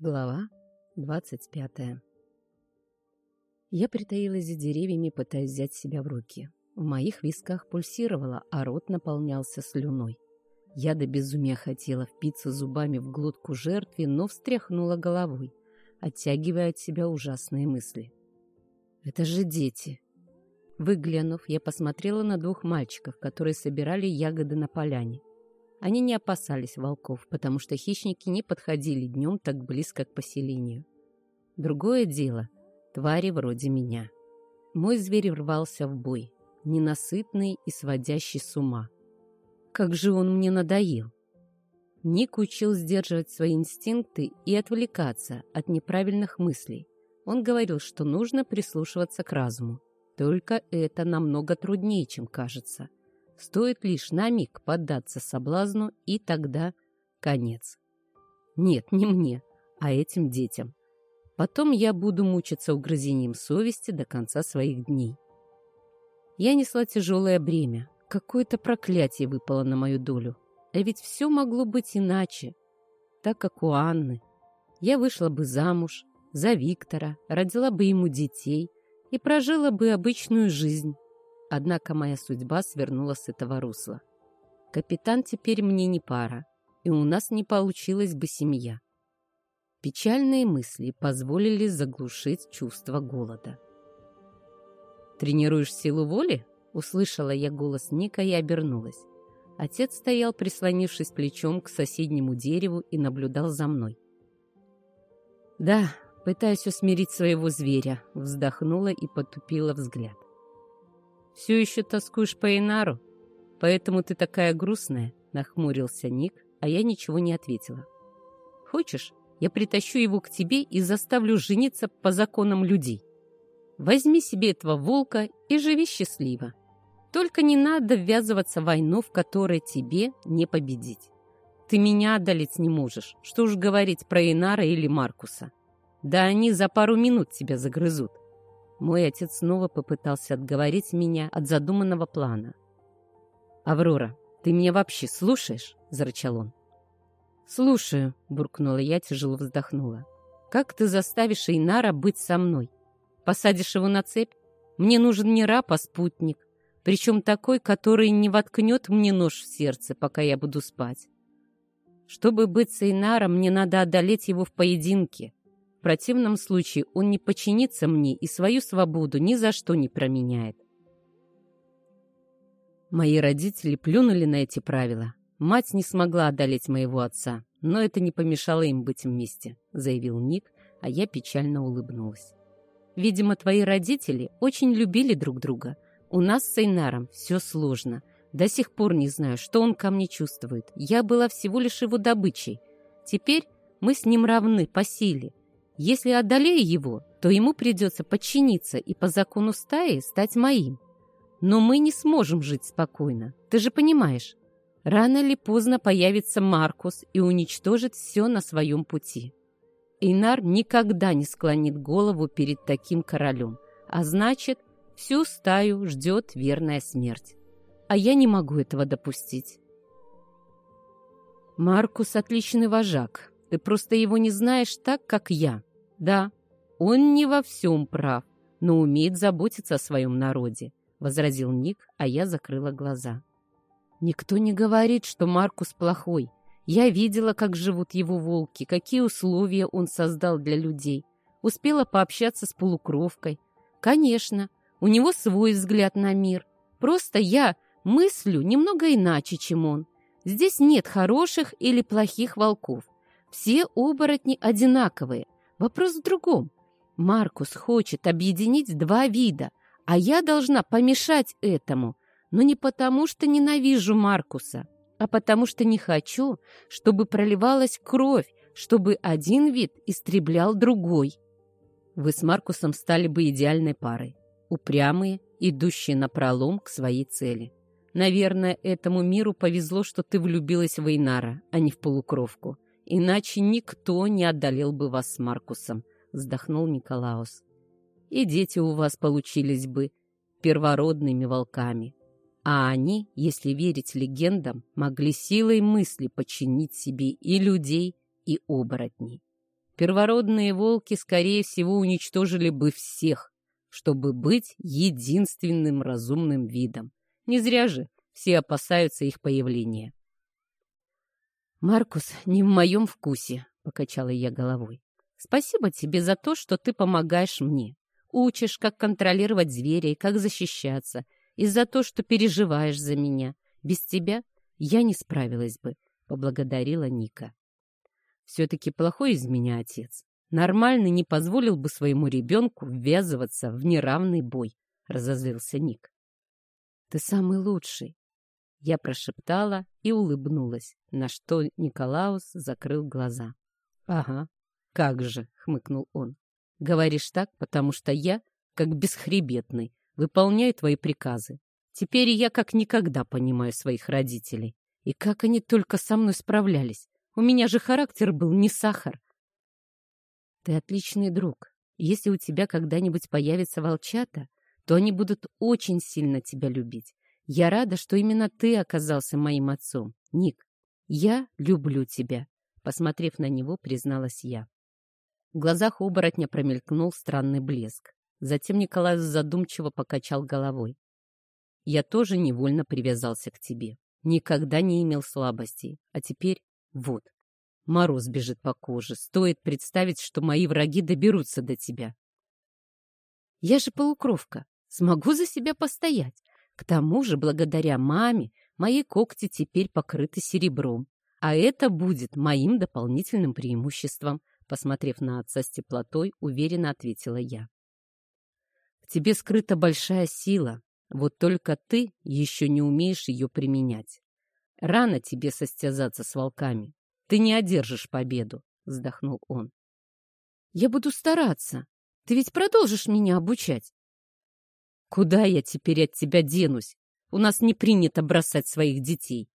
Глава 25 Я притаилась за деревьями, пытаясь взять себя в руки. В моих висках пульсировало, а рот наполнялся слюной. Я до безумия хотела впиться зубами в глотку жертве, но встряхнула головой, оттягивая от себя ужасные мысли. «Это же дети!» Выглянув, я посмотрела на двух мальчиков, которые собирали ягоды на поляне. Они не опасались волков, потому что хищники не подходили днем так близко к поселению. Другое дело — твари вроде меня. Мой зверь рвался в бой, ненасытный и сводящий с ума. Как же он мне надоел! Ник учил сдерживать свои инстинкты и отвлекаться от неправильных мыслей. Он говорил, что нужно прислушиваться к разуму. Только это намного труднее, чем кажется. Стоит лишь на миг поддаться соблазну, и тогда конец. Нет, не мне, а этим детям. Потом я буду мучиться угрызением совести до конца своих дней. Я несла тяжелое бремя. Какое-то проклятие выпало на мою долю. А ведь все могло быть иначе. Так как у Анны. Я вышла бы замуж за Виктора, родила бы ему детей и прожила бы обычную жизнь. Однако моя судьба свернула с этого русла. Капитан теперь мне не пара, и у нас не получилась бы семья. Печальные мысли позволили заглушить чувство голода. «Тренируешь силу воли?» — услышала я голос Ника и обернулась. Отец стоял, прислонившись плечом к соседнему дереву и наблюдал за мной. «Да, пытаюсь усмирить своего зверя», — вздохнула и потупила взгляд. «Все еще тоскуешь по Инару? Поэтому ты такая грустная?» — нахмурился Ник, а я ничего не ответила. «Хочешь, я притащу его к тебе и заставлю жениться по законам людей? Возьми себе этого волка и живи счастливо. Только не надо ввязываться в войну, в которой тебе не победить. Ты меня одолеть не можешь, что уж говорить про Инара или Маркуса. Да они за пару минут тебя загрызут. Мой отец снова попытался отговорить меня от задуманного плана. «Аврора, ты меня вообще слушаешь?» — зарычал он. «Слушаю», — буркнула я, тяжело вздохнула. «Как ты заставишь Эйнара быть со мной? Посадишь его на цепь? Мне нужен не раб, а спутник. Причем такой, который не воткнет мне нож в сердце, пока я буду спать. Чтобы быть с Эйнаром, мне надо одолеть его в поединке. В противном случае он не подчинится мне и свою свободу ни за что не променяет. Мои родители плюнули на эти правила. Мать не смогла одолеть моего отца, но это не помешало им быть вместе, заявил Ник, а я печально улыбнулась. Видимо, твои родители очень любили друг друга. У нас с Эйнаром все сложно. До сих пор не знаю, что он ко мне чувствует. Я была всего лишь его добычей. Теперь мы с ним равны по силе. Если одолею его, то ему придется подчиниться и по закону стаи стать моим. Но мы не сможем жить спокойно, ты же понимаешь. Рано или поздно появится Маркус и уничтожит все на своем пути. Инар никогда не склонит голову перед таким королем, а значит, всю стаю ждет верная смерть. А я не могу этого допустить. Маркус отличный вожак, ты просто его не знаешь так, как я. Да, он не во всем прав, но умеет заботиться о своем народе, возразил Ник, а я закрыла глаза. Никто не говорит, что Маркус плохой. Я видела, как живут его волки, какие условия он создал для людей. Успела пообщаться с полукровкой. Конечно, у него свой взгляд на мир. Просто я мыслю немного иначе, чем он. Здесь нет хороших или плохих волков. Все оборотни одинаковые – Вопрос в другом. Маркус хочет объединить два вида, а я должна помешать этому. Но не потому, что ненавижу Маркуса, а потому что не хочу, чтобы проливалась кровь, чтобы один вид истреблял другой. Вы с Маркусом стали бы идеальной парой. Упрямые, идущие на пролом к своей цели. Наверное, этому миру повезло, что ты влюбилась в Эйнара, а не в полукровку. Иначе никто не отдалил бы вас с Маркусом, вздохнул Николаус. И дети у вас получились бы первородными волками. А они, если верить легендам, могли силой мысли подчинить себе и людей, и оборотней. первородные волки, скорее всего, уничтожили бы всех, чтобы быть единственным разумным видом. Не зря же все опасаются их появления. «Маркус, не в моем вкусе», — покачала я головой. «Спасибо тебе за то, что ты помогаешь мне. Учишь, как контролировать зверя и как защищаться, и за то, что переживаешь за меня. Без тебя я не справилась бы», — поблагодарила Ника. «Все-таки плохой из меня отец. Нормальный не позволил бы своему ребенку ввязываться в неравный бой», — разозлился Ник. «Ты самый лучший», я прошептала и улыбнулась, на что Николаус закрыл глаза. «Ага, как же!» — хмыкнул он. «Говоришь так, потому что я, как бесхребетный, выполняю твои приказы. Теперь я как никогда понимаю своих родителей. И как они только со мной справлялись. У меня же характер был не сахар. Ты отличный друг. Если у тебя когда-нибудь появится волчата, то они будут очень сильно тебя любить. Я рада, что именно ты оказался моим отцом. Ник, я люблю тебя. Посмотрев на него, призналась я. В глазах оборотня промелькнул странный блеск. Затем Николай задумчиво покачал головой. Я тоже невольно привязался к тебе. Никогда не имел слабостей. А теперь вот. Мороз бежит по коже. Стоит представить, что мои враги доберутся до тебя. Я же полукровка. Смогу за себя постоять. К тому же, благодаря маме, мои когти теперь покрыты серебром, а это будет моим дополнительным преимуществом, посмотрев на отца с теплотой, уверенно ответила я. В тебе скрыта большая сила, вот только ты еще не умеешь ее применять. Рано тебе состязаться с волками. Ты не одержишь победу, вздохнул он. Я буду стараться. Ты ведь продолжишь меня обучать. Куда я теперь от тебя денусь? У нас не принято бросать своих детей.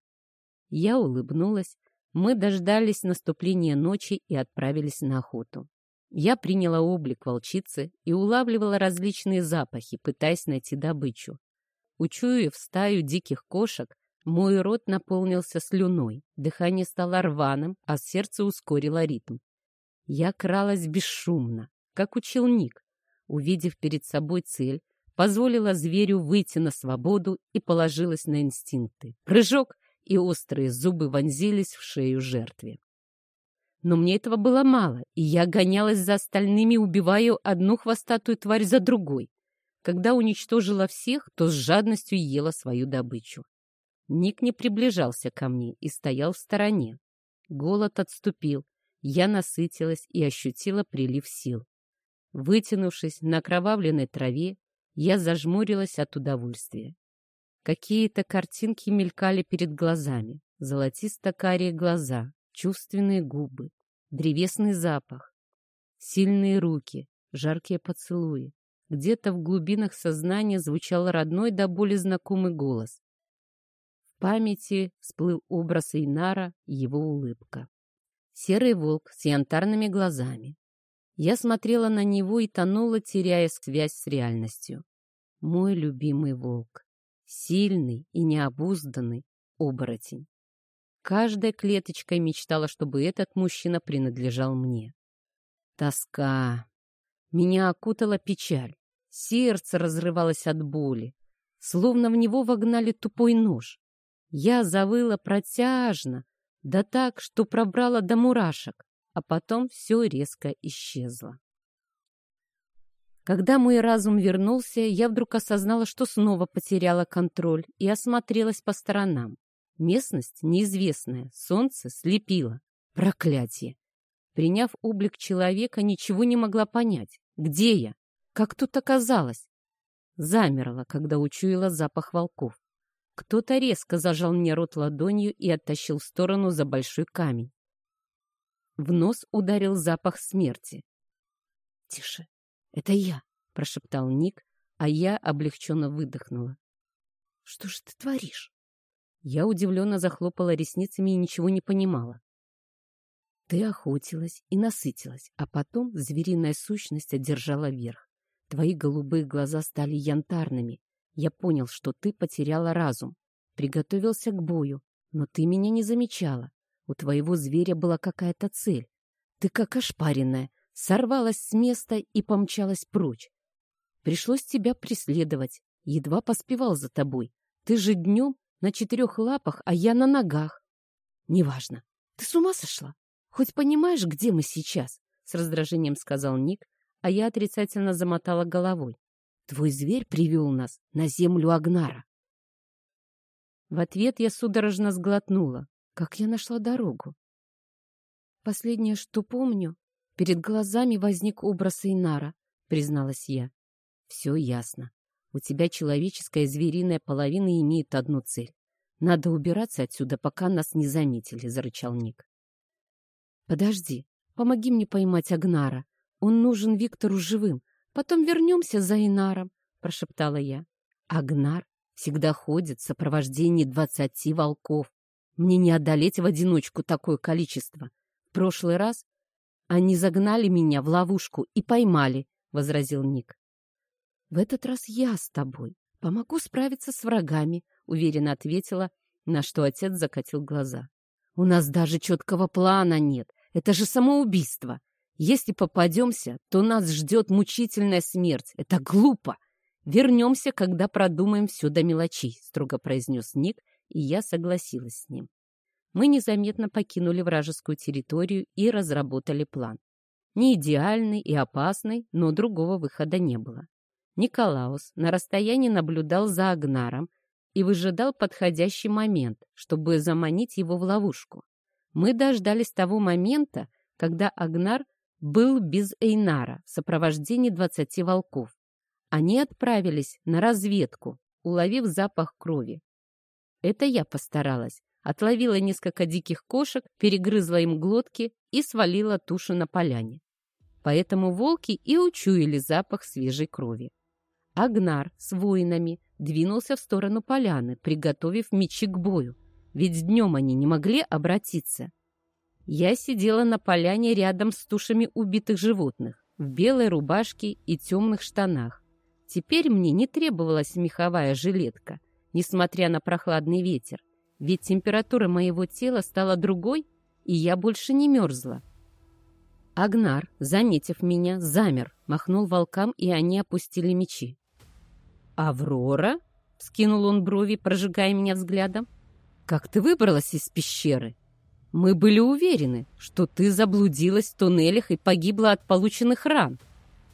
Я улыбнулась. Мы дождались наступления ночи и отправились на охоту. Я приняла облик волчицы и улавливала различные запахи, пытаясь найти добычу. Учуяв стаю диких кошек, мой рот наполнился слюной, дыхание стало рваным, а сердце ускорило ритм. Я кралась бесшумно, как учил. Увидев перед собой цель, позволила зверю выйти на свободу и положилась на инстинкты. Прыжок, и острые зубы вонзились в шею жертве. Но мне этого было мало, и я гонялась за остальными, убивая одну хвостатую тварь за другой. Когда уничтожила всех, то с жадностью ела свою добычу. Ник не приближался ко мне и стоял в стороне. Голод отступил, я насытилась и ощутила прилив сил. Вытянувшись на окровавленной траве, я зажмурилась от удовольствия. Какие-то картинки мелькали перед глазами. Золотисто-карие глаза, чувственные губы, древесный запах, сильные руки, жаркие поцелуи. Где-то в глубинах сознания звучал родной до боли знакомый голос. В памяти всплыл образ Эйнара и его улыбка. Серый волк с янтарными глазами, я смотрела на него и тонула, теряя связь с реальностью. Мой любимый волк. Сильный и необузданный оборотень. Каждой клеточкой мечтала, чтобы этот мужчина принадлежал мне. Тоска. Меня окутала печаль. Сердце разрывалось от боли. Словно в него вогнали тупой нож. Я завыла протяжно, да так, что пробрала до мурашек а потом все резко исчезло. Когда мой разум вернулся, я вдруг осознала, что снова потеряла контроль и осмотрелась по сторонам. Местность неизвестная, солнце слепило. Проклятие! Приняв облик человека, ничего не могла понять. Где я? Как тут оказалось? Замерла, когда учуяла запах волков. Кто-то резко зажал мне рот ладонью и оттащил в сторону за большой камень. В нос ударил запах смерти. «Тише, это я!» — прошептал Ник, а я облегченно выдохнула. «Что же ты творишь?» Я удивленно захлопала ресницами и ничего не понимала. Ты охотилась и насытилась, а потом звериная сущность одержала верх. Твои голубые глаза стали янтарными. Я понял, что ты потеряла разум. Приготовился к бою, но ты меня не замечала. У твоего зверя была какая-то цель. ты как ошпаренная, сорвалась с места и помчалась прочь. Пришлось тебя преследовать, едва поспевал за тобой. Ты же днем на четырех лапах, а я на ногах. Неважно. Ты с ума сошла? Хоть понимаешь, где мы сейчас? С раздражением сказал Ник, а я отрицательно замотала головой. Твой зверь привел нас на землю Агнара. В ответ я судорожно сглотнула. Как я нашла дорогу? Последнее, что помню, перед глазами возник образ Эйнара, призналась я. Все ясно. У тебя человеческая звериная половина имеет одну цель. Надо убираться отсюда, пока нас не заметили, зарычал Ник. Подожди, помоги мне поймать Агнара. Он нужен Виктору живым. Потом вернемся за Инаром, прошептала я. Агнар всегда ходит в сопровождении двадцати волков. Мне не одолеть в одиночку такое количество. В прошлый раз они загнали меня в ловушку и поймали, — возразил Ник. В этот раз я с тобой. Помогу справиться с врагами, — уверенно ответила, на что отец закатил глаза. У нас даже четкого плана нет. Это же самоубийство. Если попадемся, то нас ждет мучительная смерть. Это глупо. Вернемся, когда продумаем все до мелочей, строго произнес Ник, и я согласилась с ним. Мы незаметно покинули вражескую территорию и разработали план. Не идеальный и опасный, но другого выхода не было. Николаус на расстоянии наблюдал за Агнаром и выжидал подходящий момент, чтобы заманить его в ловушку. Мы дождались того момента, когда Агнар был без Эйнара в сопровождении двадцати волков. Они отправились на разведку, уловив запах крови. Это я постаралась. Отловила несколько диких кошек, перегрызла им глотки и свалила тушу на поляне. Поэтому волки и учуяли запах свежей крови. Агнар с воинами двинулся в сторону поляны, приготовив мечи к бою, ведь днем они не могли обратиться. Я сидела на поляне рядом с тушами убитых животных, в белой рубашке и темных штанах. Теперь мне не требовалась меховая жилетка, несмотря на прохладный ветер, ведь температура моего тела стала другой, и я больше не мерзла. Агнар, заметив меня, замер, махнул волкам, и они опустили мечи. «Аврора?» — скинул он брови, прожигая меня взглядом. «Как ты выбралась из пещеры? Мы были уверены, что ты заблудилась в туннелях и погибла от полученных ран.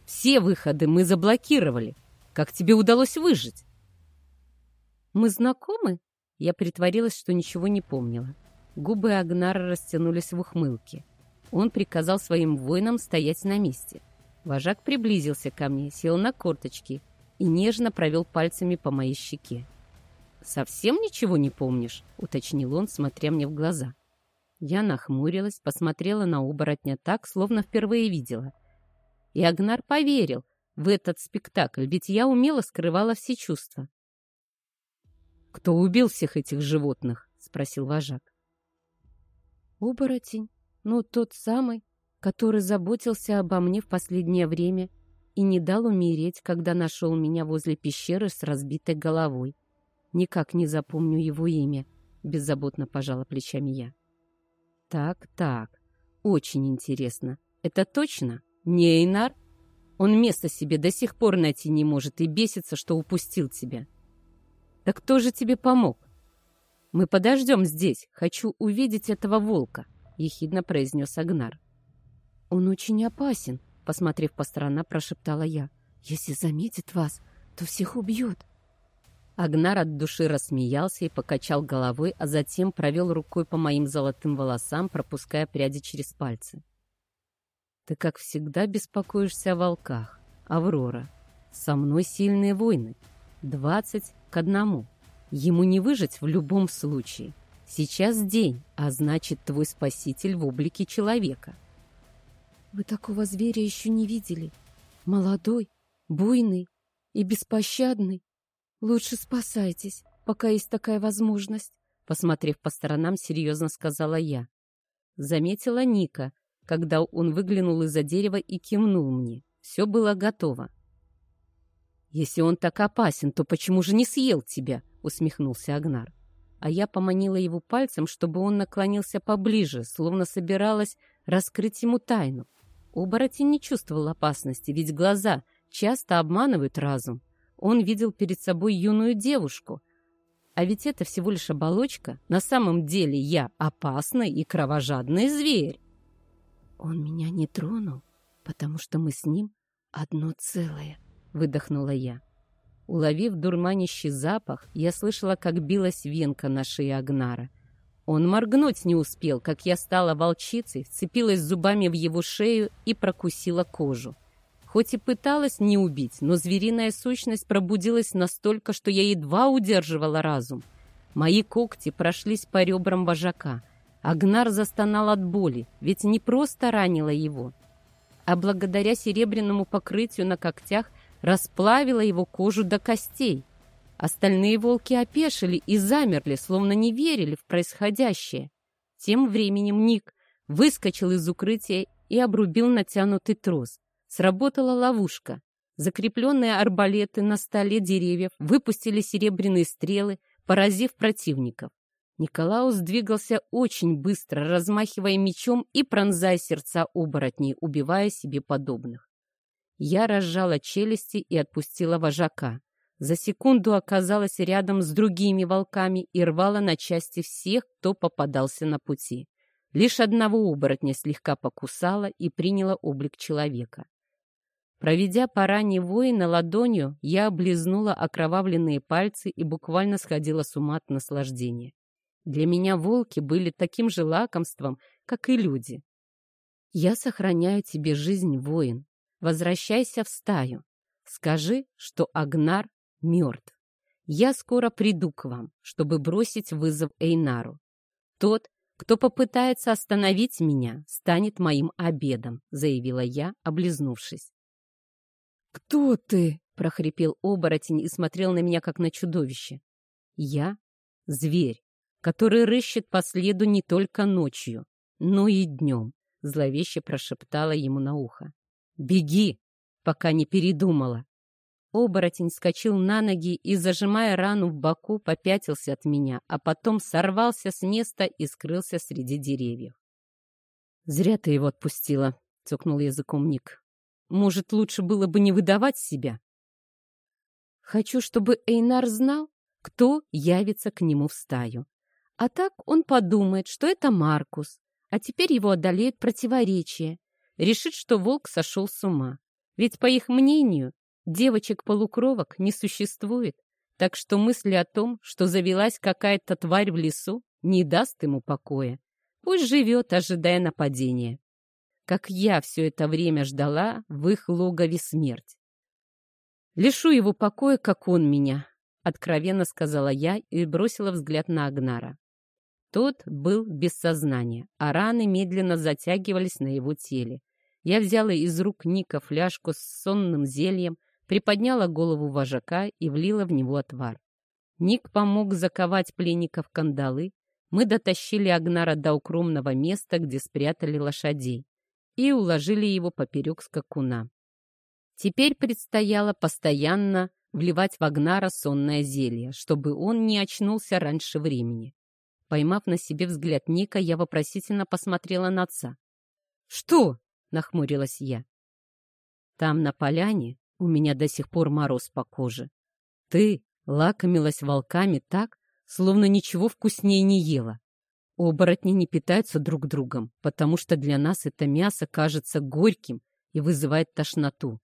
Все выходы мы заблокировали. Как тебе удалось выжить?» «Мы знакомы?» Я притворилась, что ничего не помнила. Губы Агнара растянулись в ухмылке. Он приказал своим воинам стоять на месте. Вожак приблизился ко мне, сел на корточки и нежно провел пальцами по моей щеке. «Совсем ничего не помнишь?» — уточнил он, смотря мне в глаза. Я нахмурилась, посмотрела на оборотня так, словно впервые видела. И Агнар поверил, в этот спектакль, ведь я умело скрывала все чувства. «Кто убил всех этих животных?» — спросил вожак. «Оборотень. Ну, тот самый, который заботился обо мне в последнее время и не дал умереть, когда нашел меня возле пещеры с разбитой головой. Никак не запомню его имя», — беззаботно пожала плечами я. «Так, так, очень интересно. Это точно? Не Эйнар?» Он места себе до сих пор найти не может и бесится, что упустил тебя. Так кто же тебе помог? Мы подождем здесь. Хочу увидеть этого волка, — ехидно произнес Агнар. Он очень опасен, — посмотрев по сторонам, прошептала я. Если заметит вас, то всех убьет. Агнар от души рассмеялся и покачал головой, а затем провел рукой по моим золотым волосам, пропуская пряди через пальцы. Ты, как всегда, беспокоишься о волках. Аврора. Со мной сильные войны. Двадцать к одному. Ему не выжить в любом случае. Сейчас день, а значит, твой спаситель в облике человека. Вы такого зверя еще не видели. Молодой, буйный и беспощадный. Лучше спасайтесь, пока есть такая возможность. Посмотрев по сторонам, серьезно сказала я. Заметила Ника, когда он выглянул из-за дерева и кивнул мне. Все было готово. «Если он так опасен, то почему же не съел тебя?» — усмехнулся Агнар. А я поманила его пальцем, чтобы он наклонился поближе, словно собиралась раскрыть ему тайну. Оборотень не чувствовал опасности, ведь глаза часто обманывают разум. Он видел перед собой юную девушку. А ведь это всего лишь оболочка. На самом деле я опасный и кровожадный зверь. Он меня не тронул, потому что мы с ним одно целое, выдохнула я. Уловив дурманящий запах, я слышала, как билась венка на шее Агнара. Он моргнуть не успел, как я стала волчицей, вцепилась зубами в его шею и прокусила кожу. Хоть и пыталась не убить, но звериная сущность пробудилась настолько, что я едва удерживала разум. Мои когти прошлись по ребрам вожака. Агнар застонал от боли, ведь не просто ранила его, а благодаря серебряному покрытию на когтях расплавила его кожу до костей. Остальные волки опешили и замерли, словно не верили в происходящее. Тем временем Ник выскочил из укрытия и обрубил натянутый трос. Сработала ловушка. Закрепленные арбалеты на столе деревьев выпустили серебряные стрелы, поразив противников. Николаус двигался очень быстро, размахивая мечом и пронзая сердца оборотней, убивая себе подобных. Я разжала челюсти и отпустила вожака. За секунду оказалась рядом с другими волками и рвала на части всех, кто попадался на пути. Лишь одного оборотня слегка покусала и приняла облик человека. Проведя по ране воина ладонью, я облизнула окровавленные пальцы и буквально сходила с ума от наслаждения. Для меня волки были таким же лакомством, как и люди. «Я сохраняю тебе жизнь, воин», Возвращайся в стаю. Скажи, что Агнар мертв. Я скоро приду к вам, чтобы бросить вызов Эйнару. Тот, кто попытается остановить меня, станет моим обедом, заявила я, облизнувшись. «Кто ты?» — прохрипел оборотень и смотрел на меня, как на чудовище. «Я — зверь, который рыщет по следу не только ночью, но и днем», — зловеще прошептала ему на ухо. «Беги, пока не передумала!» Оборотень скочил на ноги и, зажимая рану в боку, попятился от меня, а потом сорвался с места и скрылся среди деревьев. «Зря ты его отпустила», — цокнул языком Ник. «Может, лучше было бы не выдавать себя?» «Хочу, чтобы Эйнар знал, кто явится к нему в стаю. А так он подумает, что это Маркус, а теперь его одолеет противоречие, решит, что волк сошел с ума. Ведь, по их мнению, девочек-полукровок не существует, так что мысли о том, что завелась какая-то тварь в лесу, не даст ему покоя. Пусть живет, ожидая нападения. Как я все это время ждала в их логове смерть. Лишу его покоя, как он меня, откровенно сказала я и бросила взгляд на Агнара. Тот был без сознания, а раны медленно затягивались на его теле. Я взяла из рук Ника фляжку с сонным зельем, приподняла голову вожака и влила в него отвар. Ник помог заковать пленников кандалы. Мы дотащили Агнара до укромного места, где спрятали лошадей, и уложили его поперек скакуна. Теперь предстояло постоянно вливать в Агнара сонное зелье, чтобы он не очнулся раньше времени. Поймав на себе взгляд Ника, я вопросительно посмотрела на отца. «Что?» — нахмурилась я. «Там, на поляне, у меня до сих пор мороз по коже. Ты лакомилась волками так, словно ничего вкуснее не ела. Оборотни не питаются друг другом, потому что для нас это мясо кажется горьким и вызывает тошноту.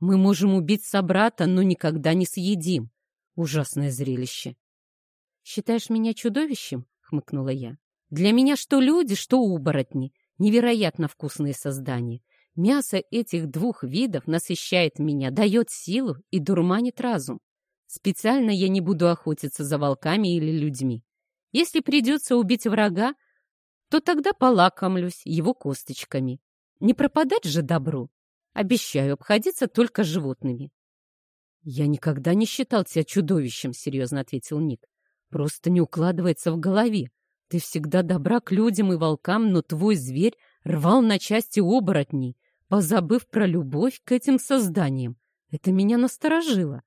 Мы можем убить собрата, но никогда не съедим. Ужасное зрелище. «Считаешь меня чудовищем?» — хмыкнула я. «Для меня что люди, что оборотни. Невероятно вкусные создания. Мясо этих двух видов насыщает меня, дает силу и дурманит разум. Специально я не буду охотиться за волками или людьми. Если придется убить врага, то тогда полакомлюсь его косточками. Не пропадать же добру. Обещаю обходиться только животными. «Я никогда не считал тебя чудовищем», — серьезно ответил Ник. «Просто не укладывается в голове. Ты всегда добра к людям и волкам, но твой зверь рвал на части оборотней, позабыв про любовь к этим созданиям. Это меня насторожило.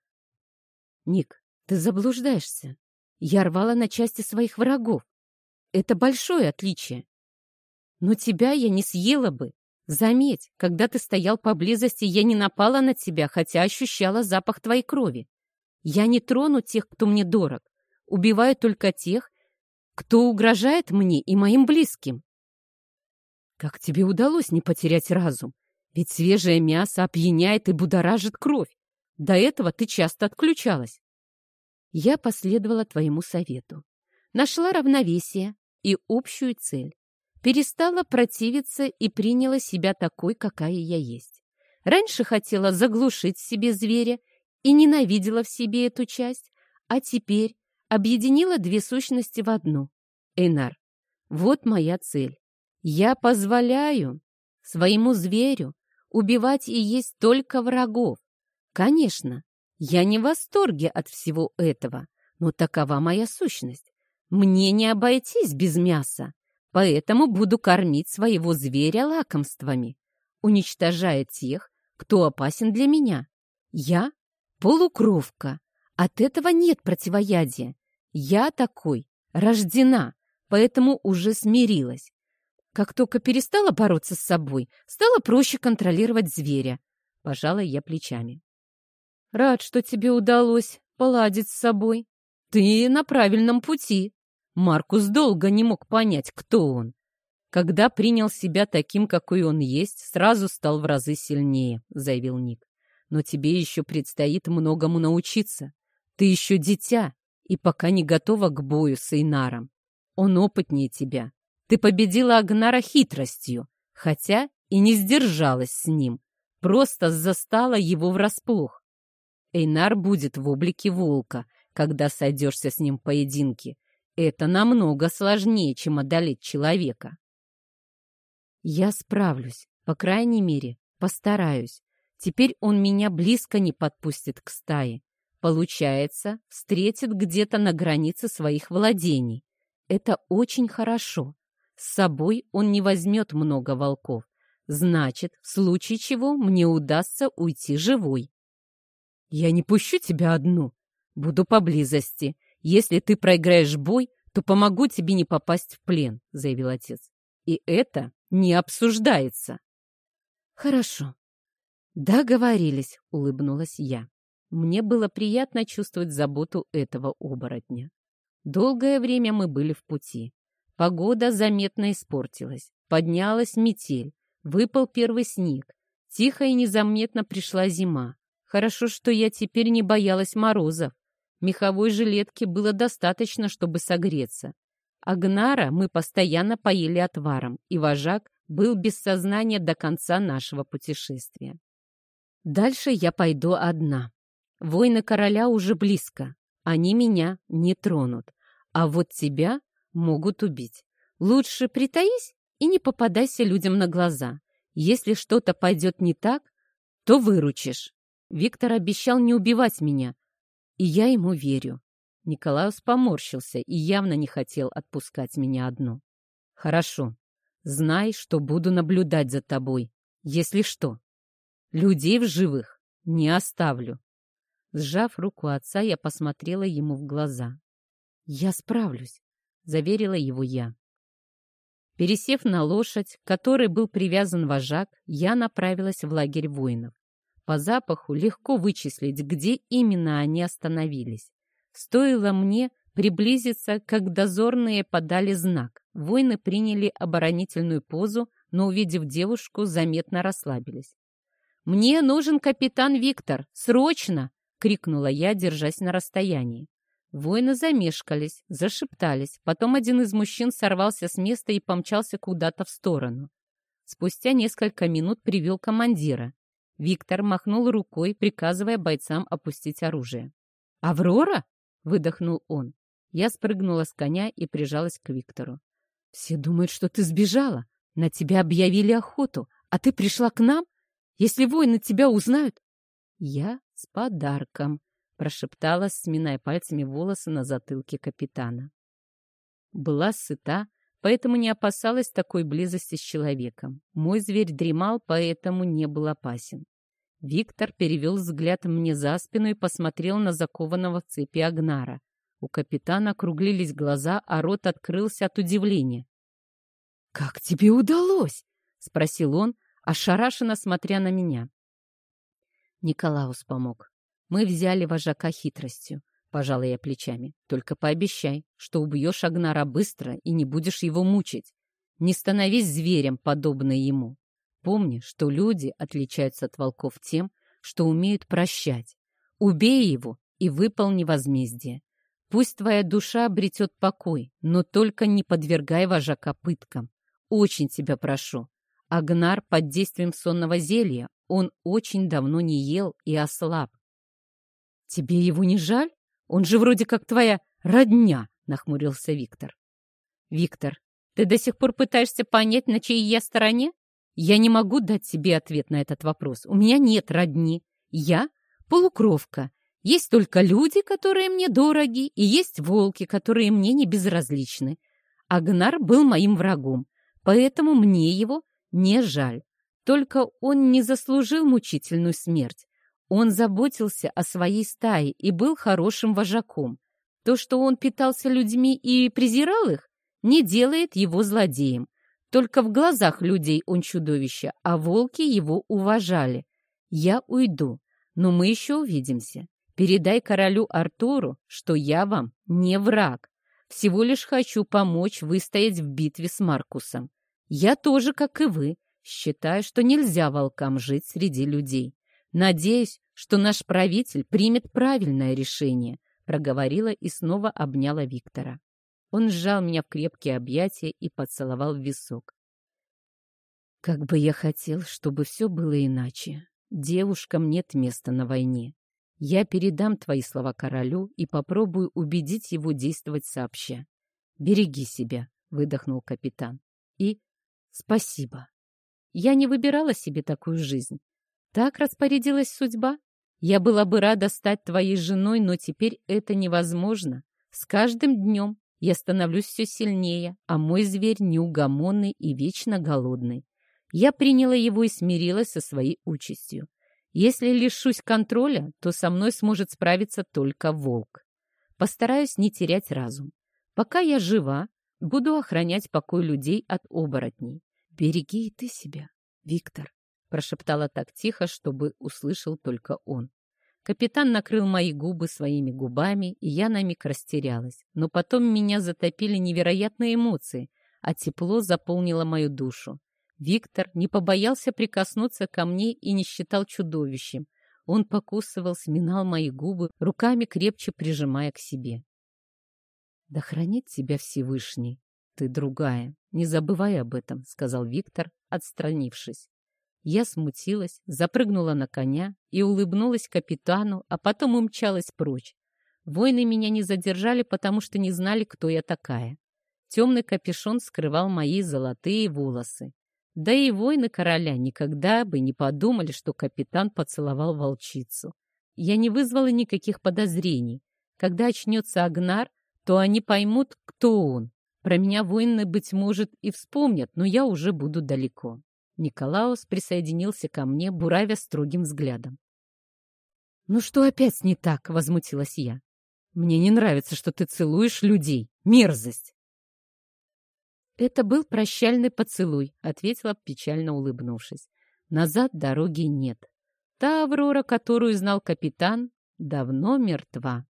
Ник, ты заблуждаешься. Я рвала на части своих врагов. Это большое отличие. Но тебя я не съела бы. Заметь, когда ты стоял поблизости, я не напала на тебя, хотя ощущала запах твоей крови. Я не трону тех, кто мне дорог. Убиваю только тех, кто угрожает мне и моим близким. Как тебе удалось не потерять разум? Ведь свежее мясо опьяняет и будоражит кровь. До этого ты часто отключалась. Я последовала твоему совету. Нашла равновесие и общую цель. Перестала противиться и приняла себя такой, какая я есть. Раньше хотела заглушить в себе зверя и ненавидела в себе эту часть, а теперь объединила две сущности в одну. Эйнар, вот моя цель. Я позволяю своему зверю убивать и есть только врагов. Конечно, я не в восторге от всего этого, но такова моя сущность. Мне не обойтись без мяса, поэтому буду кормить своего зверя лакомствами, уничтожая тех, кто опасен для меня. Я полукровка. От этого нет противоядия. Я такой, рождена, поэтому уже смирилась. Как только перестала бороться с собой, стало проще контролировать зверя. Пожала я плечами. Рад, что тебе удалось поладить с собой. Ты на правильном пути. Маркус долго не мог понять, кто он. Когда принял себя таким, какой он есть, сразу стал в разы сильнее, заявил Ник. Но тебе еще предстоит многому научиться. Ты еще дитя и пока не готова к бою с Эйнаром. Он опытнее тебя. Ты победила Агнара хитростью, хотя и не сдержалась с ним, просто застала его врасплох. Эйнар будет в облике волка, когда сойдешься с ним в поединке. Это намного сложнее, чем одолеть человека. Я справлюсь, по крайней мере, постараюсь. Теперь он меня близко не подпустит к стае. Получается, встретит где-то на границе своих владений. Это очень хорошо. С собой он не возьмет много волков. Значит, в случае чего мне удастся уйти живой. Я не пущу тебя одну. Буду поблизости. Если ты проиграешь бой, то помогу тебе не попасть в плен, заявил отец. И это не обсуждается. Хорошо. Договорились, улыбнулась я. Мне было приятно чувствовать заботу этого оборотня. Долгое время мы были в пути. Погода заметно испортилась. Поднялась метель. Выпал первый снег. Тихо и незаметно пришла зима. Хорошо, что я теперь не боялась морозов. Меховой жилетки было достаточно, чтобы согреться. Агнара мы постоянно поели отваром, и вожак был без сознания до конца нашего путешествия. Дальше я пойду одна. Войны короля уже близко. Они меня не тронут. А вот тебя могут убить. Лучше притаись и не попадайся людям на глаза. Если что-то пойдет не так, то выручишь. Виктор обещал не убивать меня, и я ему верю. Николаус поморщился и явно не хотел отпускать меня одну. Хорошо. Знай, что буду наблюдать за тобой, если что. Людей в живых не оставлю. Сжав руку отца, я посмотрела ему в глаза. «Я справлюсь», — заверила его я. Пересев на лошадь, которой был привязан вожак, я направилась в лагерь воинов. По запаху легко вычислить, где именно они остановились. Стоило мне приблизиться, как дозорные подали знак. Воины приняли оборонительную позу, но, увидев девушку, заметно расслабились. «Мне нужен капитан Виктор! Срочно!» — крикнула я, держась на расстоянии. Воины замешкались, зашептались. Потом один из мужчин сорвался с места и помчался куда-то в сторону. Спустя несколько минут привел командира. Виктор махнул рукой, приказывая бойцам опустить оружие. «Аврора?» — выдохнул он. Я спрыгнула с коня и прижалась к Виктору. «Все думают, что ты сбежала. На тебя объявили охоту, а ты пришла к нам? Если воины тебя узнают, «Я с подарком», — прошептала, сминая пальцами волосы на затылке капитана. Была сыта, поэтому не опасалась такой близости с человеком. Мой зверь дремал, поэтому не был опасен. Виктор перевел взгляд мне за спину и посмотрел на закованного в цепи Агнара. У капитана округлились глаза, а рот открылся от удивления. «Как тебе удалось?» — спросил он, ошарашенно смотря на меня. Николаус помог. Мы взяли вожака хитростью. Пожала я плечами. Только пообещай, что убьешь Агнара быстро и не будешь его мучить. Не становись зверем, подобно ему. Помни, что люди отличаются от волков тем, что умеют прощать. Убей его и выполни возмездие. Пусть твоя душа обретет покой, но только не подвергай вожака пыткам. Очень тебя прошу. Агнар под действием сонного зелья, он очень давно не ел и ослаб. Тебе его не жаль? Он же вроде как твоя родня, нахмурился Виктор. Виктор, ты до сих пор пытаешься понять, на чьей я стороне? Я не могу дать тебе ответ на этот вопрос. У меня нет родни. Я полукровка. Есть только люди, которые мне дороги, и есть волки, которые мне не безразличны. Агнар был моим врагом, поэтому мне его не жаль. Только он не заслужил мучительную смерть. Он заботился о своей стае и был хорошим вожаком. То, что он питался людьми и презирал их, не делает его злодеем. Только в глазах людей он чудовище, а волки его уважали. Я уйду, но мы еще увидимся. Передай королю Артуру, что я вам не враг. Всего лишь хочу помочь выстоять в битве с Маркусом. Я тоже, как и вы, считаю, что нельзя волкам жить среди людей. Надеюсь, что наш правитель примет правильное решение, проговорила и снова обняла Виктора. Он сжал меня в крепкие объятия и поцеловал в висок. Как бы я хотел, чтобы все было иначе. Девушкам нет места на войне. Я передам твои слова королю и попробую убедить его действовать сообща. Береги себя, выдохнул капитан. И спасибо. Я не выбирала себе такую жизнь. Так распорядилась судьба. Я была бы рада стать твоей женой, но теперь это невозможно. С каждым днем я становлюсь все сильнее, а мой зверь неугомонный и вечно голодный. Я приняла его и смирилась со своей участью. Если лишусь контроля, то со мной сможет справиться только волк. Постараюсь не терять разум. Пока я жива, буду охранять покой людей от оборотней. Береги и ты себя, Виктор прошептала так тихо, чтобы услышал только он. Капитан накрыл мои губы своими губами, и я на миг растерялась. Но потом меня затопили невероятные эмоции, а тепло заполнило мою душу. Виктор не побоялся прикоснуться ко мне и не считал чудовищем. Он покусывал, сминал мои губы, руками крепче прижимая к себе. «Да хранит тебя Всевышний, ты другая, не забывай об этом», — сказал Виктор, отстранившись. Я смутилась, запрыгнула на коня и улыбнулась капитану, а потом умчалась прочь. Воины меня не задержали, потому что не знали, кто я такая. Темный капюшон скрывал мои золотые волосы. Да и воины короля никогда бы не подумали, что капитан поцеловал волчицу. Я не вызвала никаких подозрений. Когда очнется Агнар, то они поймут, кто он. Про меня воины, быть может, и вспомнят, но я уже буду далеко. Николаус присоединился ко мне, буравя строгим взглядом. «Ну что опять не так?» — возмутилась я. «Мне не нравится, что ты целуешь людей. Мерзость!» «Это был прощальный поцелуй», — ответила, печально улыбнувшись. «Назад дороги нет. Та Аврора, которую знал капитан, давно мертва.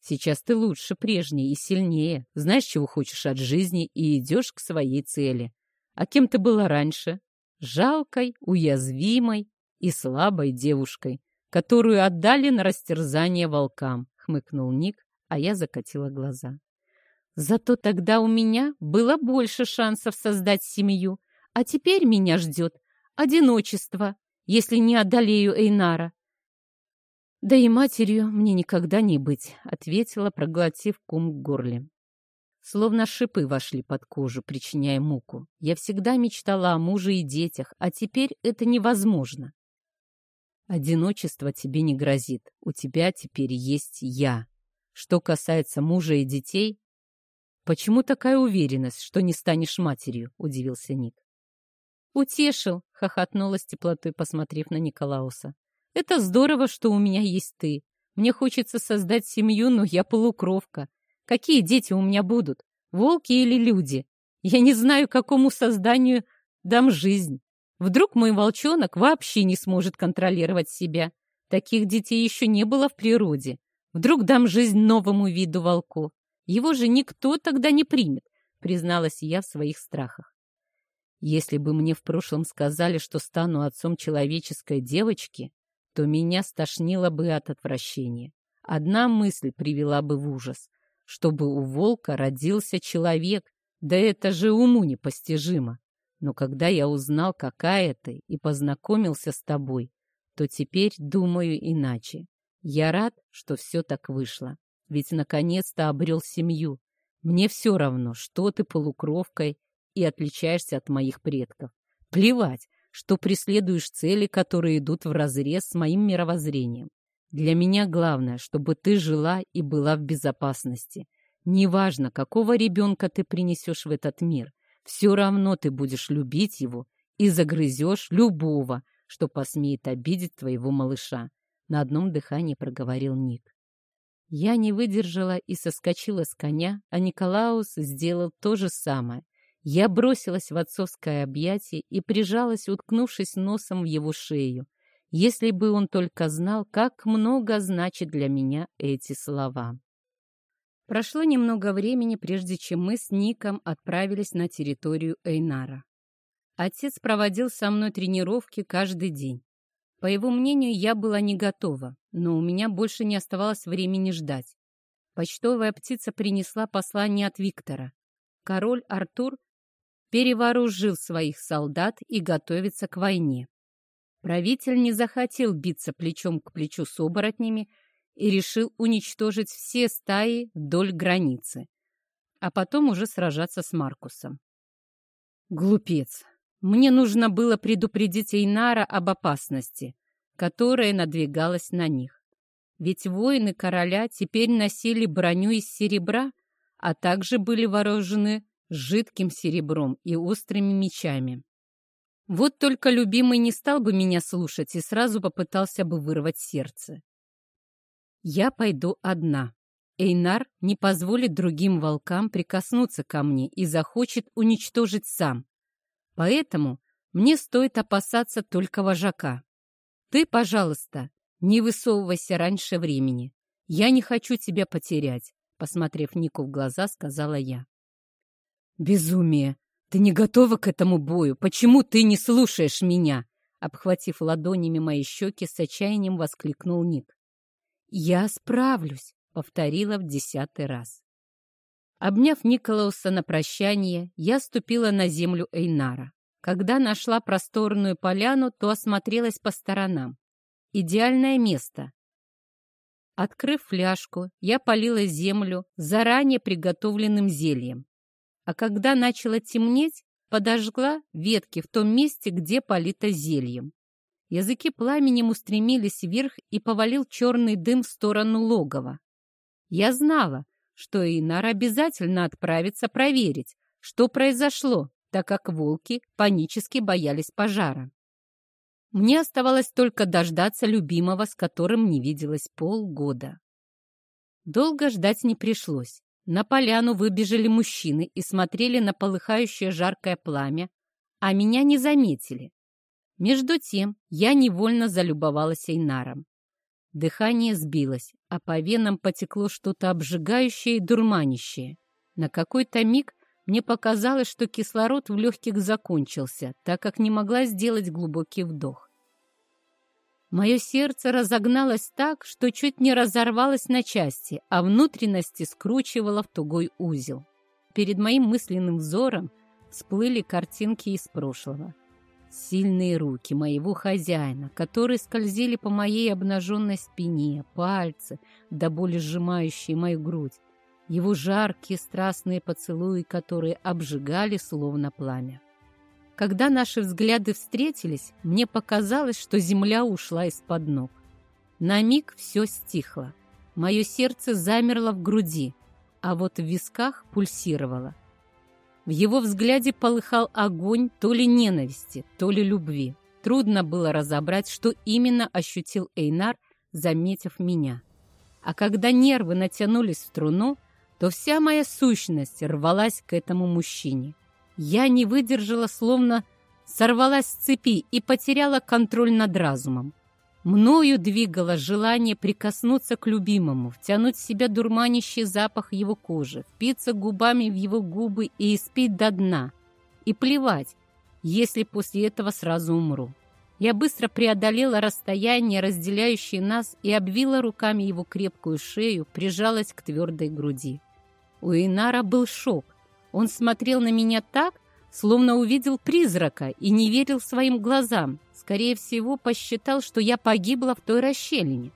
Сейчас ты лучше прежней и сильнее, знаешь, чего хочешь от жизни и идешь к своей цели. А кем ты была раньше? Жалкой, уязвимой и слабой девушкой, которую отдали на растерзание волкам, хмыкнул Ник, а я закатила глаза. Зато тогда у меня было больше шансов создать семью, а теперь меня ждет одиночество, если не одолею Эйнара. «Да и матерью мне никогда не быть», — ответила, проглотив ком в горле. Словно шипы вошли под кожу, причиняя муку. Я всегда мечтала о муже и детях, а теперь это невозможно. Одиночество тебе не грозит. У тебя теперь есть я. Что касается мужа и детей... Почему такая уверенность, что не станешь матерью? Удивился Ник. Утешил, хохотнула с теплотой, посмотрев на Николауса. Это здорово, что у меня есть ты. Мне хочется создать семью, но я полукровка. Какие дети у меня будут? Волки или люди? Я не знаю, какому созданию дам жизнь. Вдруг мой волчонок вообще не сможет контролировать себя. Таких детей еще не было в природе. Вдруг дам жизнь новому виду волков. Его же никто тогда не примет, призналась я в своих страхах. Если бы мне в прошлом сказали, что стану отцом человеческой девочки, то меня стошнило бы от отвращения. Одна мысль привела бы в ужас, чтобы у волка родился человек, да это же уму непостижимо. Но когда я узнал, какая ты, и познакомился с тобой, то теперь думаю иначе. Я рад, что все так вышло, ведь наконец-то обрел семью. Мне все равно, что ты полукровкой и отличаешься от моих предков. Плевать, что преследуешь цели, которые идут вразрез с моим мировоззрением. Для меня главное, чтобы ты жила и была в безопасности. Неважно, какого ребенка ты принесешь в этот мир, все равно ты будешь любить его и загрызешь любого, что посмеет обидеть твоего малыша. На одном дыхании проговорил Ник. Я не выдержала и соскочила с коня, а Николаус сделал то же самое. Я бросилась в отцовское объятие и прижалась, уткнувшись носом в его шею. Если бы он только знал, как много значит для меня эти слова. Прошло немного времени, прежде чем мы с Ником отправились на территорию Эйнара. Отец проводил со мной тренировки каждый день. По его мнению, я была не готова, но у меня больше не оставалось времени ждать. Почтовая птица принесла послание от Виктора. Король Артур перевооружил своих солдат и готовится к войне. Правитель не захотел биться плечом к плечу с оборотнями и решил уничтожить все стаи вдоль границы, а потом уже сражаться с Маркусом. Глупец! Мне нужно было предупредить Эйнара об опасности, которая надвигалась на них. Ведь воины короля теперь носили броню из серебра, а также были вооружены жидким серебром и острыми мечами. Вот только любимый не стал бы меня слушать и сразу попытался бы вырвать сердце. Я пойду одна. Эйнар не позволит другим волкам прикоснуться ко мне и захочет уничтожить сам. Поэтому мне стоит опасаться только вожака. Ты, пожалуйста, не высовывайся раньше времени. Я не хочу тебя потерять, посмотрев Нику в глаза, сказала я. Безумие! Ты не готова к этому бою. Почему ты не слушаешь меня? Обхватив ладонями мои щеки, с отчаянием воскликнул Ник. «Я справлюсь», — повторила в десятый раз. Обняв Николауса на прощание, я ступила на землю Эйнара. Когда нашла просторную поляну, то осмотрелась по сторонам. Идеальное место. Открыв фляжку, я полила землю заранее приготовленным зельем. А когда начало темнеть, подожгла ветки в том месте, где полито зельем. Языки пламенем устремились вверх и повалил черный дым в сторону логова. Я знала, что Инар обязательно отправится проверить, что произошло, так как волки панически боялись пожара. Мне оставалось только дождаться любимого, с которым не виделась полгода. Долго ждать не пришлось. На поляну выбежали мужчины и смотрели на полыхающее жаркое пламя, а меня не заметили. Между тем я невольно залюбовалась Эйнаром. Дыхание сбилось, а по венам потекло что-то обжигающее и дурманящее. На какой-то миг мне показалось, что кислород в легких закончился, так как не могла сделать глубокий вдох. Мое сердце разогналось так, что чуть не разорвалось на части, а внутренности скручивало в тугой узел. Перед моим мысленным взором всплыли картинки из прошлого. Сильные руки моего хозяина, которые скользили по моей обнаженной спине, пальцы, до боли сжимающие мою грудь, его жаркие страстные поцелуи, которые обжигали словно пламя. Когда наши взгляды встретились, мне показалось, что земля ушла из-под ног. На миг все стихло. Мое сердце замерло в груди, а вот в висках пульсировало. В его взгляде полыхал огонь то ли ненависти, то ли любви. Трудно было разобрать, что именно ощутил Эйнар, заметив меня. А когда нервы натянулись в струну, то вся моя сущность рвалась к этому мужчине. Я не выдержала, словно сорвалась с цепи и потеряла контроль над разумом. Мною двигало желание прикоснуться к любимому, втянуть в себя дурманящий запах его кожи, впиться губами в его губы и испить до дна. И плевать, если после этого сразу умру. Я быстро преодолела расстояние, разделяющее нас, и обвила руками его крепкую шею, прижалась к твердой груди. У Инара был шок. Он смотрел на меня так, словно увидел призрака и не верил своим глазам. Скорее всего, посчитал, что я погибла в той расщелине.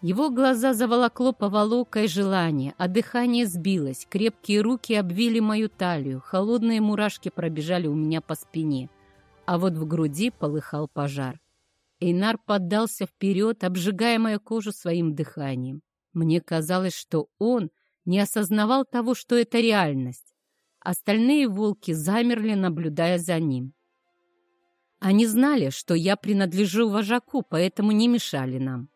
Его глаза заволокло поволокой желание, а дыхание сбилось, крепкие руки обвили мою талию, холодные мурашки пробежали у меня по спине, а вот в груди полыхал пожар. Эйнар поддался вперед, обжигая мою кожу своим дыханием. Мне казалось, что он не осознавал того, что это реальность. Остальные волки замерли, наблюдая за ним. Они знали, что я принадлежу вожаку, поэтому не мешали нам.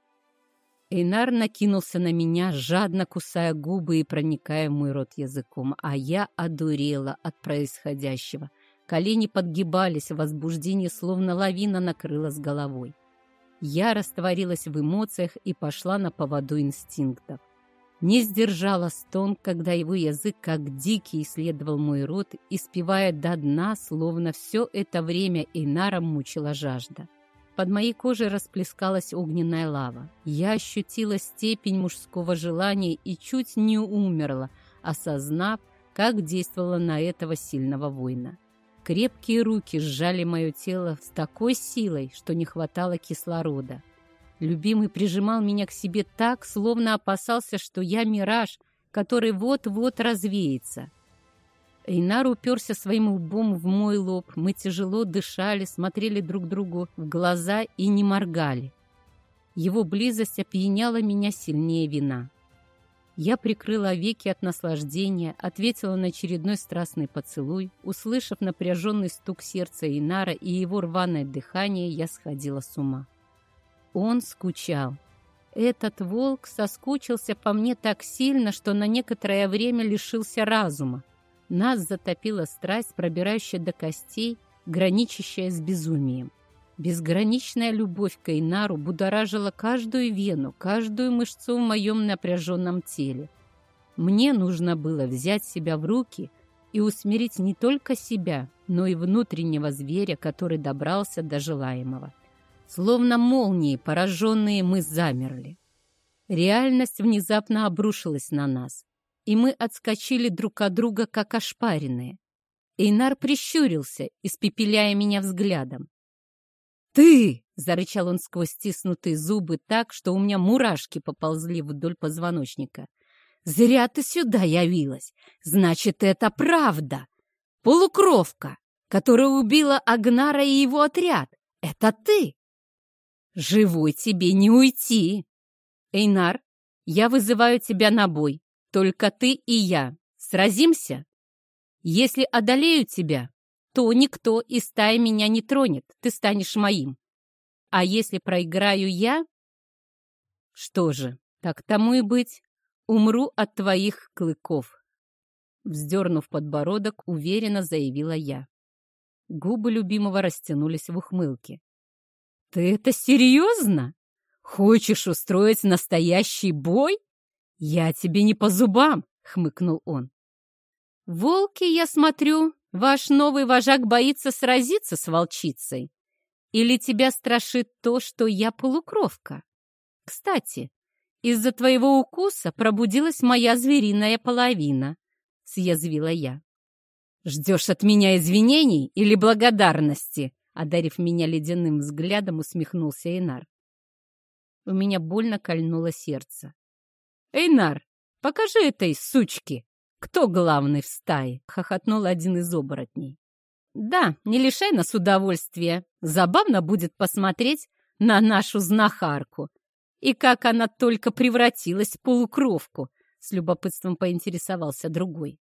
Эйнар накинулся на меня, жадно кусая губы и проникая в мой рот языком, а я одурела от происходящего. Колени подгибались, возбуждение словно лавина накрыла с головой. Я растворилась в эмоциях и пошла на поводу инстинктов. Не сдержала стон, когда его язык, как дикий, исследовал мой рот, испевая до дна, словно все это время Эйнара мучила жажда. Под моей кожей расплескалась огненная лава. Я ощутила степень мужского желания и чуть не умерла, осознав, как действовала на этого сильного воина. Крепкие руки сжали мое тело с такой силой, что не хватало кислорода. Любимый прижимал меня к себе так, словно опасался, что я мираж, который вот-вот развеется. Эйнар уперся своим лбом в мой лоб. Мы тяжело дышали, смотрели друг другу в глаза и не моргали. Его близость опьяняла меня сильнее вина. Я прикрыла веки от наслаждения, ответила на очередной страстный поцелуй. Услышав напряженный стук сердца Инара и его рваное дыхание, я сходила с ума. Он скучал. Этот волк соскучился по мне так сильно, что на некоторое время лишился разума. Нас затопила страсть, пробирающая до костей, граничащая с безумием. Безграничная любовь к Эйнару будоражила каждую вену, каждую мышцу в моем напряженном теле. Мне нужно было взять себя в руки и усмирить не только себя, но и внутреннего зверя, который добрался до желаемого. Словно молнии, пораженные, мы замерли. Реальность внезапно обрушилась на нас, и мы отскочили друг от друга, как ошпаренные. Эйнар прищурился, испепеляя меня взглядом. «Ты!» — зарычал он сквозь стиснутые зубы так, что у меня мурашки поползли вдоль позвоночника. «Зря ты сюда явилась! Значит, это правда! Полукровка, которая убила Агнара и его отряд! Это ты!» Живой тебе не уйти. Эйнар, я вызываю тебя на бой. Только ты и я. Сразимся? Если одолею тебя, то никто из стаи меня не тронет. Ты станешь моим. А если проиграю я? Что же, так тому и быть. Умру от твоих клыков. Вздернув подбородок, уверенно заявила я. Губы любимого растянулись в ухмылке. «Ты это серьезно? Хочешь устроить настоящий бой? Я тебе не по зубам!» — хмыкнул он. «Волки, я смотрю, ваш новый вожак боится сразиться с волчицей. Или тебя страшит то, что я полукровка? Кстати, из-за твоего укуса пробудилась моя звериная половина», — съязвила я. «Ждешь от меня извинений или благодарности?» Одарив меня ледяным взглядом, усмехнулся Эйнар. У меня больно кольнуло сердце. «Эйнар, покажи этой сучке, кто главный в стае!» — хохотнул один из оборотней. «Да, не лишай нас удовольствия. Забавно будет посмотреть на нашу знахарку. И как она только превратилась в полукровку!» — с любопытством поинтересовался другой.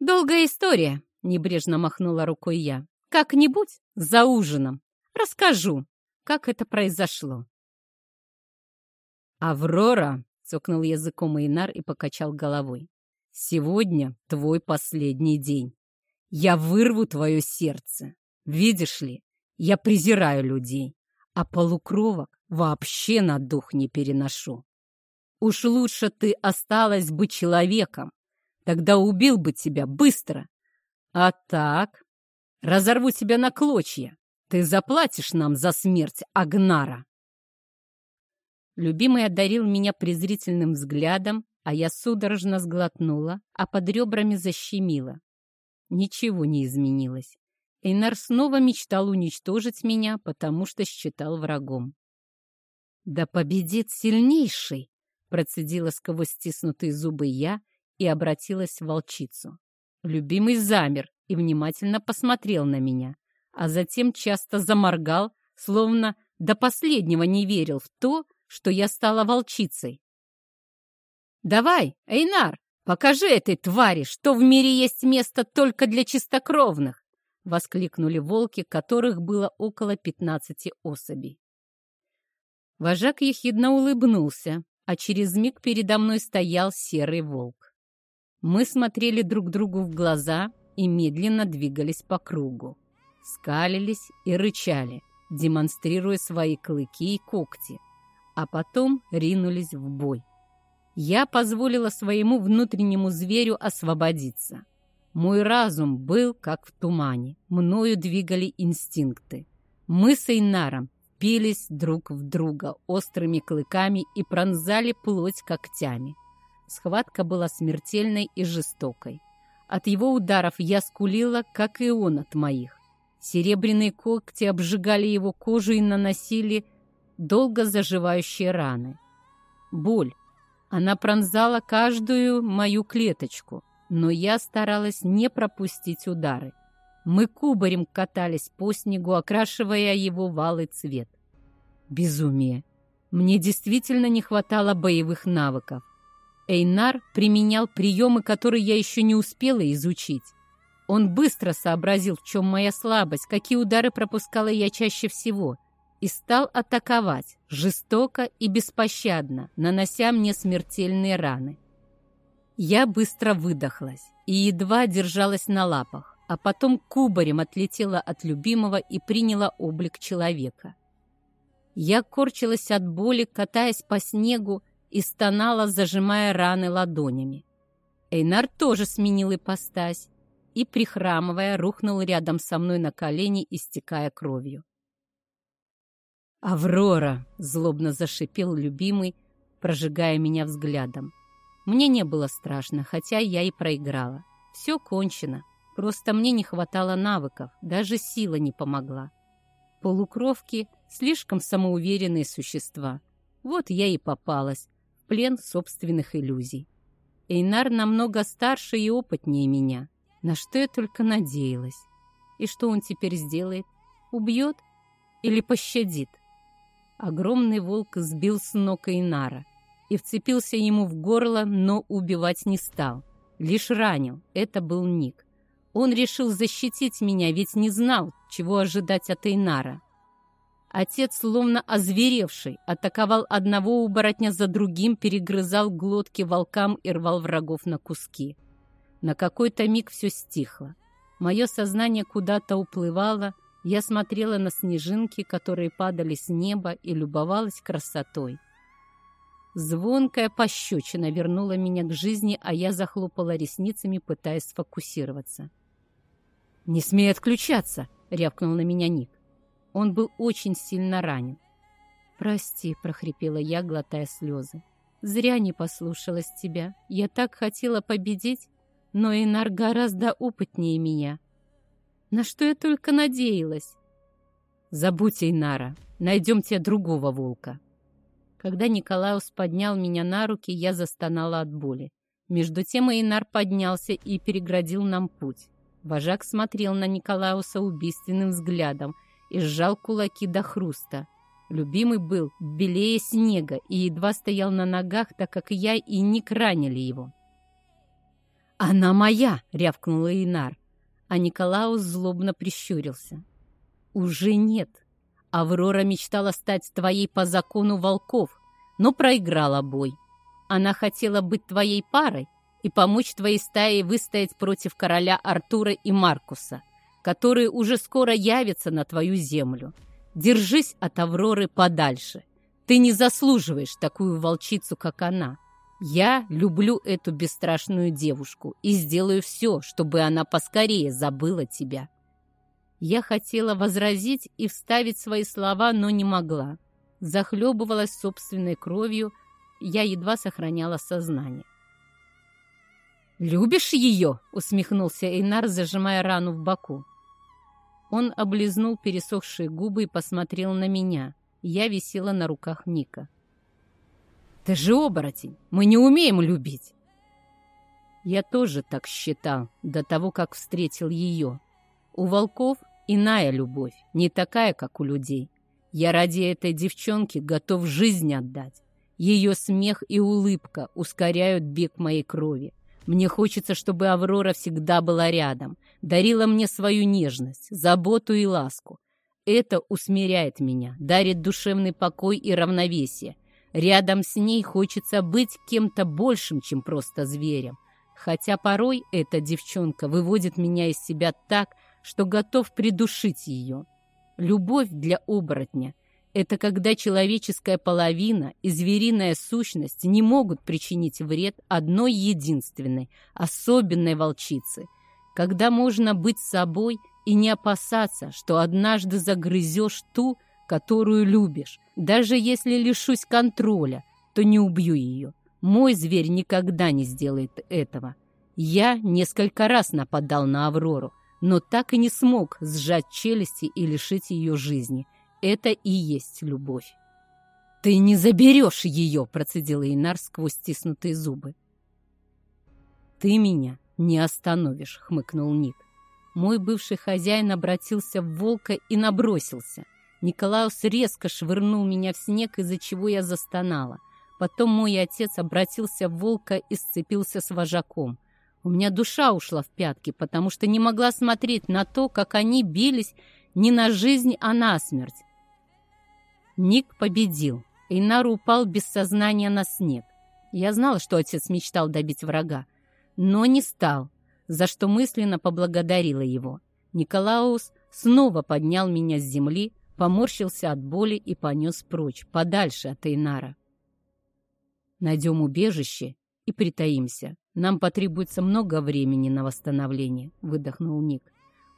«Долгая история», — небрежно махнула рукой я. Как-нибудь за ужином расскажу, как это произошло. «Аврора!» — цокнул языком Инар и покачал головой. «Сегодня твой последний день. Я вырву твое сердце. Видишь ли, я презираю людей, а полукровок вообще на дух не переношу. Уж лучше ты осталась бы человеком, тогда убил бы тебя быстро. А так, разорву тебя на клочья. Ты заплатишь нам за смерть Агнара. Любимый одарил меня презрительным взглядом, а я судорожно сглотнула, а под ребрами защемила. Ничего не изменилось. Эйнар снова мечтал уничтожить меня, потому что считал врагом. «Да победит сильнейший!» — процедила сквозь стиснутые зубы я и обратилась в волчицу. Любимый замер и внимательно посмотрел на меня, а затем часто заморгал, словно до последнего не верил в то, что я стала волчицей. «Давай, Эйнар, покажи этой твари, что в мире есть место только для чистокровных!» — воскликнули волки, которых было около пятнадцати особей. Вожак ехидно улыбнулся, а через миг передо мной стоял серый волк. Мы смотрели друг другу в глаза и медленно двигались по кругу. Скалились и рычали, демонстрируя свои клыки и когти, а потом ринулись в бой. Я позволила своему внутреннему зверю освободиться. Мой разум был как в тумане. Мною двигали инстинкты. Мы с Эйнаром пились друг в друга острыми клыками и пронзали плоть когтями. Схватка была смертельной и жестокой. От его ударов я скулила, как и он от моих. Серебряные когти обжигали его кожу и наносили долго заживающие раны. Боль, она пронзала каждую мою клеточку, но я старалась не пропустить удары. Мы кубарем катались по снегу, окрашивая его валый цвет. Безумие. Мне действительно не хватало боевых навыков. Эйнар применял приемы, которые я еще не успела изучить. Он быстро сообразил, в чем моя слабость, какие удары пропускала я чаще всего — и стал атаковать жестоко и беспощадно, нанося мне смертельные раны. Я быстро выдохлась и едва держалась на лапах, а потом кубарем отлетела от любимого и приняла облик человека. Я корчилась от боли, катаясь по снегу и стонала, зажимая раны ладонями. Эйнар тоже сменил ипостась и, прихрамывая, рухнул рядом со мной на колени, истекая кровью. «Аврора!» — злобно зашипел любимый, прожигая меня взглядом. Мне не было страшно, хотя я и проиграла. Все кончено. Просто мне не хватало навыков, даже сила не помогла. Полукровки — слишком самоуверенные существа. Вот я и попалась плен собственных иллюзий. Эйнар намного старше и опытнее меня. На что я только надеялась. И что он теперь сделает? Убьет или пощадит? Огромный волк сбил с ног Эйнара и вцепился ему в горло, но убивать не стал. Лишь ранил. Это был Ник. Он решил защитить меня, ведь не знал, чего ожидать от Эйнара. Отец, словно озверевший, атаковал одного оборотня за другим, перегрызал глотки волкам и рвал врагов на куски. На какой-то миг все стихло. Мое сознание куда-то уплывало, я смотрела на снежинки, которые падали с неба, и любовалась красотой. Звонкая пощечина вернула меня к жизни, а я захлопала ресницами, пытаясь сфокусироваться. «Не смей отключаться!» — рявкнул на меня Ник. Он был очень сильно ранен. «Прости», — прохрипела я, глотая слезы. «Зря не послушалась тебя. Я так хотела победить, но Инар гораздо опытнее меня. На что я только надеялась. Забудь, Эйнара, найдем тебе другого волка. Когда Николаус поднял меня на руки, я застонала от боли. Между тем Эйнар поднялся и переградил нам путь. Вожак смотрел на Николауса убийственным взглядом и сжал кулаки до хруста. Любимый был белее снега и едва стоял на ногах, так как я и Ник ранили его. «Она моя!» — рявкнул Эйнар а Николаус злобно прищурился. «Уже нет. Аврора мечтала стать твоей по закону волков, но проиграла бой. Она хотела быть твоей парой и помочь твоей стае выстоять против короля Артура и Маркуса, которые уже скоро явятся на твою землю. Держись от Авроры подальше. Ты не заслуживаешь такую волчицу, как она. Я люблю эту бесстрашную девушку и сделаю все, чтобы она поскорее забыла тебя. Я хотела возразить и вставить свои слова, но не могла. Захлебывалась собственной кровью, я едва сохраняла сознание. «Любишь ее?» — усмехнулся Эйнар, зажимая рану в боку. Он облизнул пересохшие губы и посмотрел на меня. Я висела на руках Ника. «Ты же оборотень! Мы не умеем любить!» Я тоже так считал до того, как встретил ее. У волков иная любовь, не такая, как у людей. Я ради этой девчонки готов жизнь отдать. Ее смех и улыбка ускоряют бег моей крови. Мне хочется, чтобы Аврора всегда была рядом, дарила мне свою нежность, заботу и ласку. Это усмиряет меня, дарит душевный покой и равновесие. Рядом с ней хочется быть кем-то большим, чем просто зверем. Хотя порой эта девчонка выводит меня из себя так, что готов придушить ее. Любовь для оборотня это когда человеческая половина и звериная сущность не могут причинить вред одной единственной, особенной волчице. Когда можно быть собой и не опасаться, что однажды загрызешь ту, которую любишь. Даже если лишусь контроля, то не убью ее. Мой зверь никогда не сделает этого. Я несколько раз нападал на Аврору, но так и не смог сжать челюсти и лишить ее жизни – это и есть любовь. «Ты не заберешь ее!» — процедил Инар сквозь стиснутые зубы. «Ты меня не остановишь!» — хмыкнул Ник. Мой бывший хозяин обратился в волка и набросился. Николаус резко швырнул меня в снег, из-за чего я застонала. Потом мой отец обратился в волка и сцепился с вожаком. У меня душа ушла в пятки, потому что не могла смотреть на то, как они бились не на жизнь, а на смерть. Ник победил. Эйнар упал без сознания на снег. Я знала, что отец мечтал добить врага, но не стал, за что мысленно поблагодарила его. Николаус снова поднял меня с земли, поморщился от боли и понес прочь, подальше от Эйнара. Найдем убежище и притаимся. Нам потребуется много времени на восстановление, выдохнул Ник.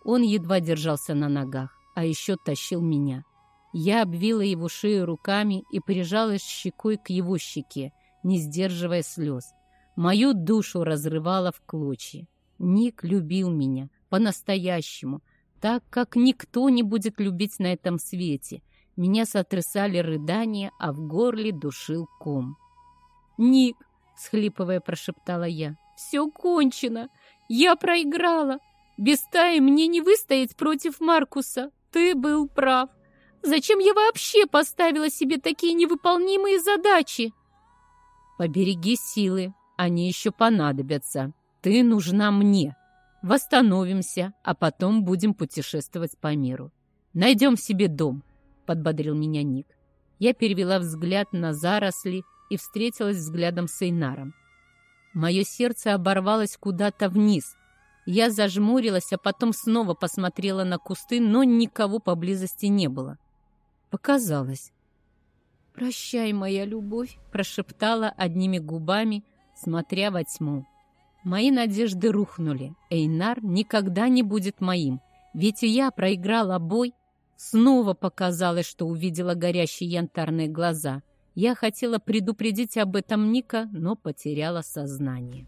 Он едва держался на ногах, а еще тащил меня. Я обвила его шею руками и прижалась щекой к его щеке, не сдерживая слез. Мою душу разрывало в клочья. Ник любил меня по-настоящему, так как никто не будет любить на этом свете. Меня сотрясали рыдания, а в горле душил ком. «Ник!» — схлипывая, прошептала я. «Все кончено! Я проиграла! Без стаи мне не выстоять против Маркуса! Ты был прав!» Зачем я вообще поставила себе такие невыполнимые задачи? Побереги силы, они еще понадобятся. Ты нужна мне. Восстановимся, а потом будем путешествовать по миру. Найдем себе дом, подбодрил меня Ник. Я перевела взгляд на заросли и встретилась взглядом с Эйнаром. Мое сердце оборвалось куда-то вниз. Я зажмурилась, а потом снова посмотрела на кусты, но никого поблизости не было. Показалось. «Прощай, моя любовь», — прошептала одними губами, смотря во тьму. Мои надежды рухнули. Эйнар никогда не будет моим, ведь я проиграла бой. Снова показалось, что увидела горящие янтарные глаза. Я хотела предупредить об этом Ника, но потеряла сознание.